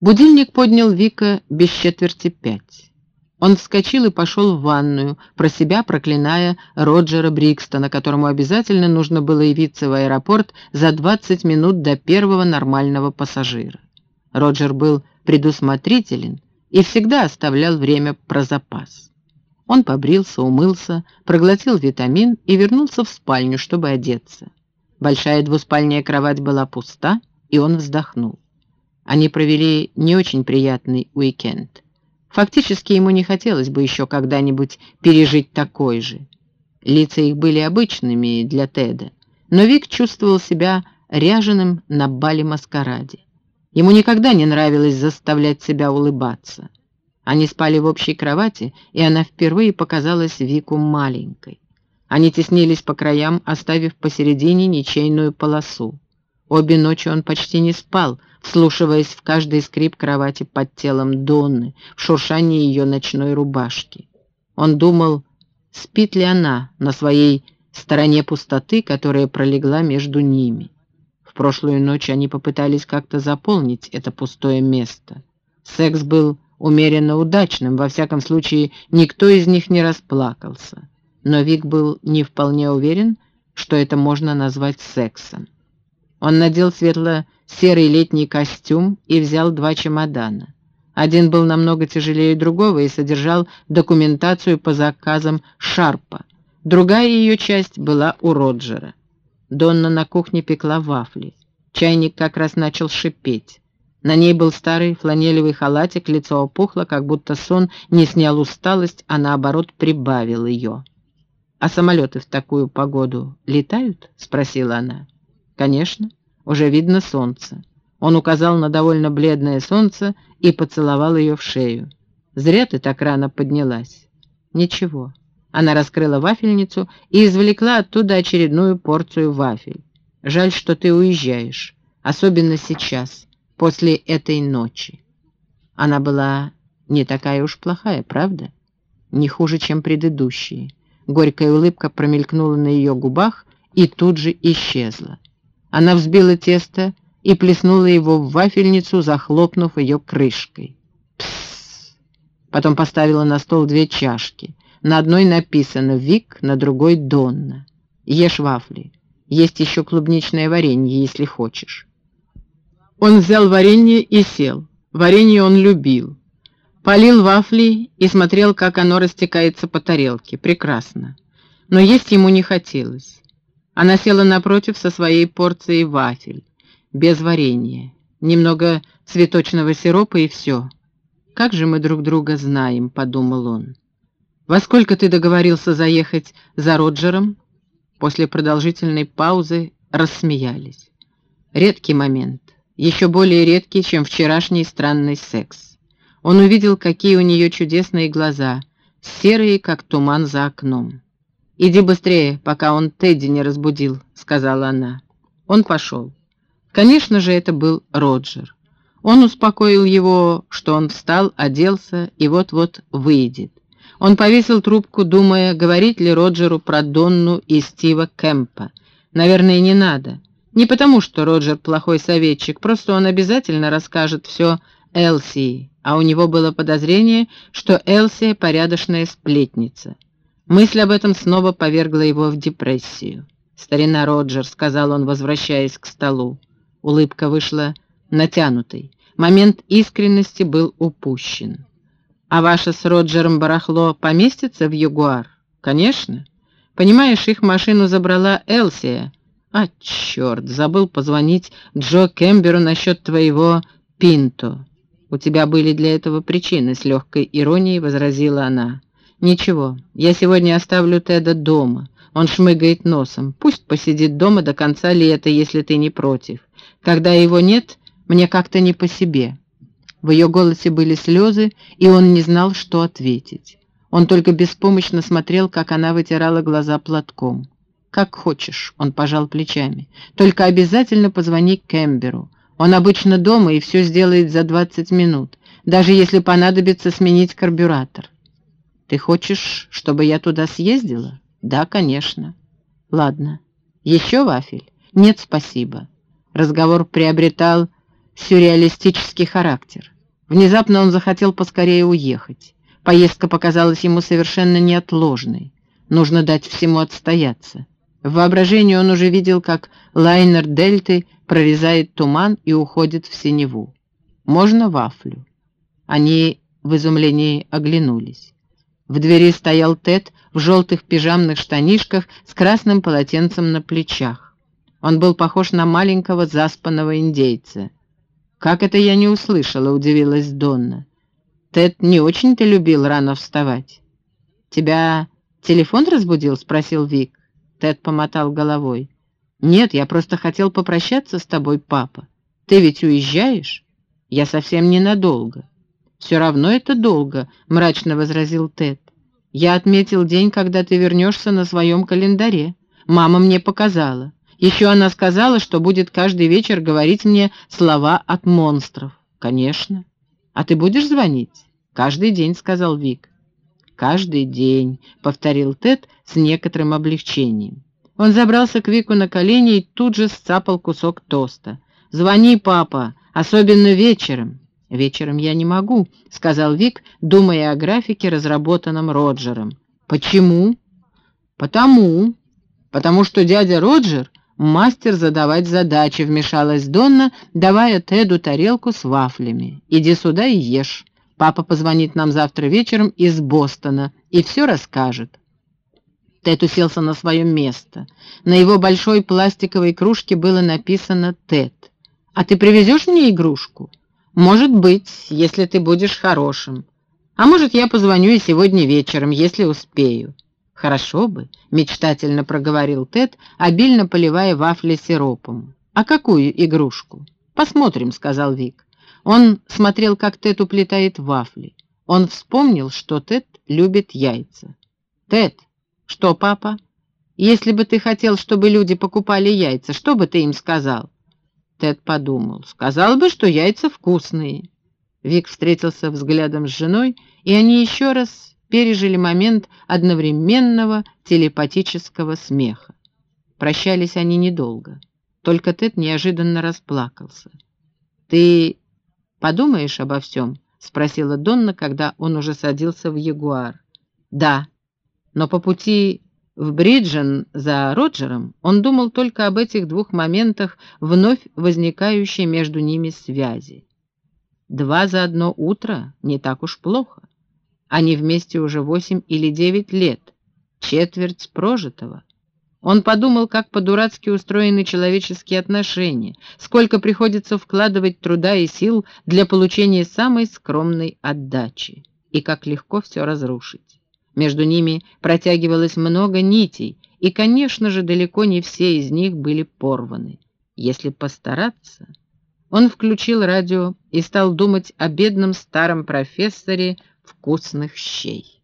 Будильник поднял Вика без четверти пять. Он вскочил и пошел в ванную, про себя проклиная Роджера Брикстона, которому обязательно нужно было явиться в аэропорт за 20 минут до первого нормального пассажира. Роджер был предусмотрителен и всегда оставлял время про запас. Он побрился, умылся, проглотил витамин и вернулся в спальню, чтобы одеться. Большая двуспальная кровать была пуста, и он вздохнул. Они провели не очень приятный уикенд. Фактически ему не хотелось бы еще когда-нибудь пережить такой же. Лица их были обычными для Теда, но Вик чувствовал себя ряженым на бале-маскараде. Ему никогда не нравилось заставлять себя улыбаться. Они спали в общей кровати, и она впервые показалась Вику маленькой. Они теснились по краям, оставив посередине ничейную полосу. Обе ночи он почти не спал, вслушиваясь в каждый скрип кровати под телом Донны, в шуршание ее ночной рубашки. Он думал, спит ли она на своей стороне пустоты, которая пролегла между ними. В прошлую ночь они попытались как-то заполнить это пустое место. Секс был умеренно удачным, во всяком случае никто из них не расплакался. Но Вик был не вполне уверен, что это можно назвать сексом. Он надел светло-серый летний костюм и взял два чемодана. Один был намного тяжелее другого и содержал документацию по заказам Шарпа. Другая ее часть была у Роджера. Донна на кухне пекла вафли. Чайник как раз начал шипеть. На ней был старый фланелевый халатик, лицо опухло, как будто сон не снял усталость, а наоборот прибавил ее. «А самолеты в такую погоду летают?» — спросила она. «Конечно, уже видно солнце». Он указал на довольно бледное солнце и поцеловал ее в шею. «Зря ты так рано поднялась». «Ничего». Она раскрыла вафельницу и извлекла оттуда очередную порцию вафель. «Жаль, что ты уезжаешь, особенно сейчас, после этой ночи». Она была не такая уж плохая, правда? Не хуже, чем предыдущие. Горькая улыбка промелькнула на ее губах и тут же исчезла. Она взбила тесто и плеснула его в вафельницу, захлопнув ее крышкой. Псс! Потом поставила на стол две чашки. На одной написано «Вик», на другой «Донна». Ешь вафли. Есть еще клубничное варенье, если хочешь. Он взял варенье и сел. Варенье он любил. Полил вафли и смотрел, как оно растекается по тарелке. Прекрасно. Но есть ему не хотелось. Она села напротив со своей порцией вафель, без варенья, немного цветочного сиропа и все. «Как же мы друг друга знаем», — подумал он. «Во сколько ты договорился заехать за Роджером?» После продолжительной паузы рассмеялись. Редкий момент, еще более редкий, чем вчерашний странный секс. Он увидел, какие у нее чудесные глаза, серые, как туман за окном. «Иди быстрее, пока он Тедди не разбудил», — сказала она. Он пошел. Конечно же, это был Роджер. Он успокоил его, что он встал, оделся и вот-вот выйдет. Он повесил трубку, думая, говорить ли Роджеру про Донну и Стива Кэмпа. Наверное, не надо. Не потому, что Роджер плохой советчик, просто он обязательно расскажет все Элси, а у него было подозрение, что Элси — порядочная сплетница. Мысль об этом снова повергла его в депрессию. «Старина Роджер», — сказал он, возвращаясь к столу. Улыбка вышла натянутой. Момент искренности был упущен. «А ваше с Роджером барахло поместится в Ягуар?» «Конечно. Понимаешь, их машину забрала Элсия». «А, черт, забыл позвонить Джо Кемберу насчет твоего Пинто». «У тебя были для этого причины», — с легкой иронией возразила она. «Ничего, я сегодня оставлю Теда дома. Он шмыгает носом. Пусть посидит дома до конца лета, если ты не против. Когда его нет, мне как-то не по себе». В ее голосе были слезы, и он не знал, что ответить. Он только беспомощно смотрел, как она вытирала глаза платком. «Как хочешь», — он пожал плечами. «Только обязательно позвони Кемберу. Он обычно дома и все сделает за 20 минут, даже если понадобится сменить карбюратор. «Ты хочешь, чтобы я туда съездила?» «Да, конечно». «Ладно. Еще вафель?» «Нет, спасибо». Разговор приобретал сюрреалистический характер. Внезапно он захотел поскорее уехать. Поездка показалась ему совершенно неотложной. Нужно дать всему отстояться. В воображении он уже видел, как лайнер Дельты прорезает туман и уходит в синеву. «Можно вафлю?» Они в изумлении оглянулись. В двери стоял Тед в желтых пижамных штанишках с красным полотенцем на плечах. Он был похож на маленького заспанного индейца. «Как это я не услышала?» — удивилась Донна. «Тед не очень-то любил рано вставать». «Тебя телефон разбудил?» — спросил Вик. Тед помотал головой. «Нет, я просто хотел попрощаться с тобой, папа. Ты ведь уезжаешь?» «Я совсем ненадолго». «Все равно это долго», — мрачно возразил Тед. «Я отметил день, когда ты вернешься на своем календаре. Мама мне показала. Еще она сказала, что будет каждый вечер говорить мне слова от монстров. Конечно. А ты будешь звонить? Каждый день, сказал Вик. Каждый день, повторил Тед с некоторым облегчением. Он забрался к Вику на колени и тут же сцапал кусок тоста. «Звони, папа, особенно вечером». «Вечером я не могу», — сказал Вик, думая о графике, разработанном Роджером. «Почему?» «Потому. Потому что дядя Роджер «Мастер задавать задачи», — вмешалась Донна, давая Теду тарелку с вафлями. «Иди сюда и ешь. Папа позвонит нам завтра вечером из Бостона и все расскажет». Тед уселся на свое место. На его большой пластиковой кружке было написано «Тед». «А ты привезешь мне игрушку?» «Может быть, если ты будешь хорошим. А может, я позвоню и сегодня вечером, если успею». «Хорошо бы», — мечтательно проговорил Тед, обильно поливая вафли сиропом. «А какую игрушку?» «Посмотрим», — сказал Вик. Он смотрел, как Тед уплетает вафли. Он вспомнил, что Тед любит яйца. «Тед, что, папа? Если бы ты хотел, чтобы люди покупали яйца, что бы ты им сказал?» Тед подумал. «Сказал бы, что яйца вкусные». Вик встретился взглядом с женой, и они еще раз пережили момент одновременного телепатического смеха. Прощались они недолго. Только Тед неожиданно расплакался. «Ты подумаешь обо всем?» — спросила Донна, когда он уже садился в Ягуар. «Да, но по пути в Бриджен за Роджером он думал только об этих двух моментах вновь возникающей между ними связи. Два за одно утро не так уж плохо. Они вместе уже восемь или девять лет, четверть прожитого. Он подумал, как по-дурацки устроены человеческие отношения, сколько приходится вкладывать труда и сил для получения самой скромной отдачи, и как легко все разрушить. Между ними протягивалось много нитей, и, конечно же, далеко не все из них были порваны. Если постараться... Он включил радио и стал думать о бедном старом профессоре вкусных щей.